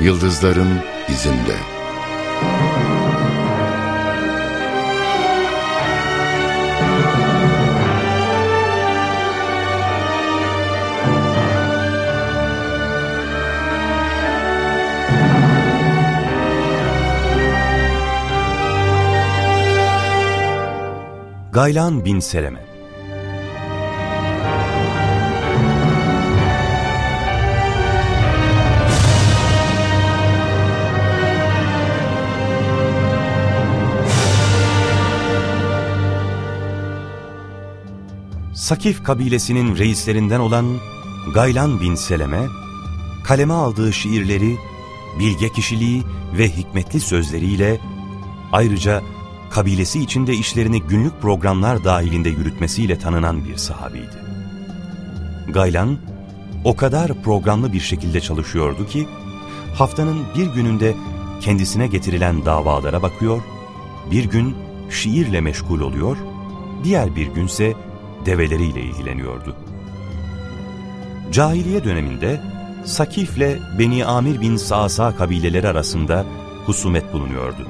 Yıldızların izinde. Gaylan bin Seleme Sakif kabilesinin reislerinden olan Gaylan bin Seleme, kaleme aldığı şiirleri, bilge kişiliği ve hikmetli sözleriyle ayrıca kabilesi içinde işlerini günlük programlar dahilinde yürütmesiyle tanınan bir sahabiydi. Gaylan, o kadar programlı bir şekilde çalışıyordu ki, haftanın bir gününde kendisine getirilen davalara bakıyor, bir gün şiirle meşgul oluyor, diğer bir günse develeriyle ilgileniyordu. Cahiliye döneminde Sakif'le Beni Amir bin Sa'sa kabileleri arasında husumet bulunuyordu.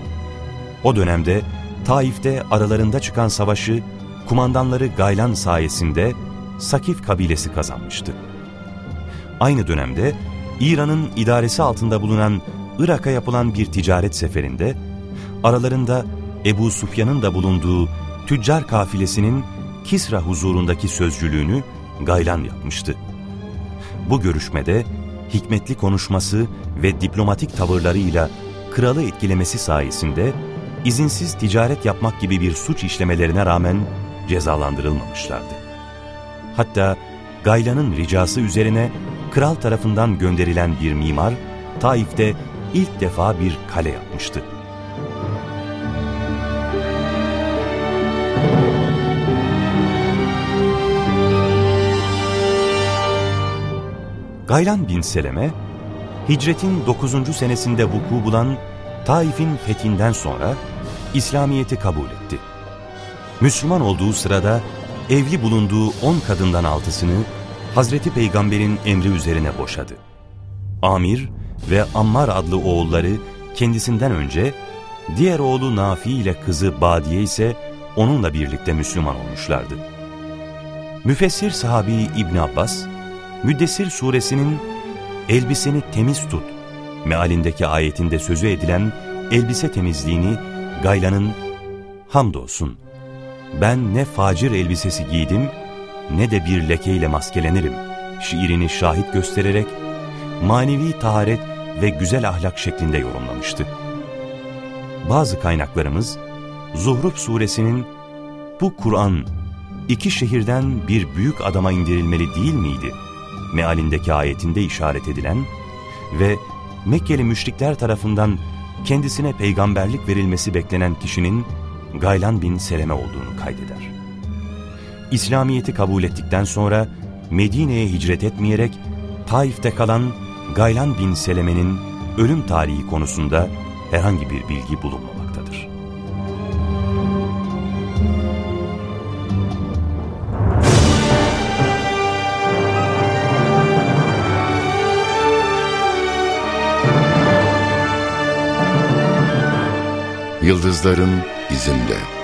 O dönemde Taif'te aralarında çıkan savaşı kumandanları Gaylan sayesinde Sakif kabilesi kazanmıştı. Aynı dönemde İran'ın idaresi altında bulunan Irak'a yapılan bir ticaret seferinde aralarında Ebu Sufyan'ın da bulunduğu tüccar kafilesinin Kisra huzurundaki sözcülüğünü Gaylan yapmıştı. Bu görüşmede hikmetli konuşması ve diplomatik tavırlarıyla kralı etkilemesi sayesinde izinsiz ticaret yapmak gibi bir suç işlemelerine rağmen cezalandırılmamışlardı. Hatta Gaylan'ın ricası üzerine kral tarafından gönderilen bir mimar, Taif'te ilk defa bir kale yapmıştı. Gaylan bin Seleme, hicretin 9. senesinde vuku bulan Taif'in fethinden sonra İslamiyet'i kabul etti. Müslüman olduğu sırada evli bulunduğu on kadından altısını Hazreti Peygamber'in emri üzerine boşadı. Amir ve Ammar adlı oğulları kendisinden önce, diğer oğlu Nafi ile kızı Badiye ise onunla birlikte Müslüman olmuşlardı. Müfessir sahabi İbn Abbas, Müddessir suresinin elbiseni temiz tut mealindeki ayetinde sözü edilen elbise temizliğini Gayla'nın hamdolsun ben ne facir elbisesi giydim ne de bir lekeyle maskelenirim şiirini şahit göstererek manevi taharet ve güzel ahlak şeklinde yorumlamıştı. Bazı kaynaklarımız Zuhruf suresinin bu Kur'an iki şehirden bir büyük adama indirilmeli değil miydi? Mealindeki ayetinde işaret edilen ve Mekkeli müşrikler tarafından kendisine peygamberlik verilmesi beklenen kişinin Gaylan bin Seleme olduğunu kaydeder. İslamiyet'i kabul ettikten sonra Medine'ye hicret etmeyerek Taif'te kalan Gaylan bin Seleme'nin ölüm tarihi konusunda herhangi bir bilgi bulunmamaktadır. Yıldızların izinde.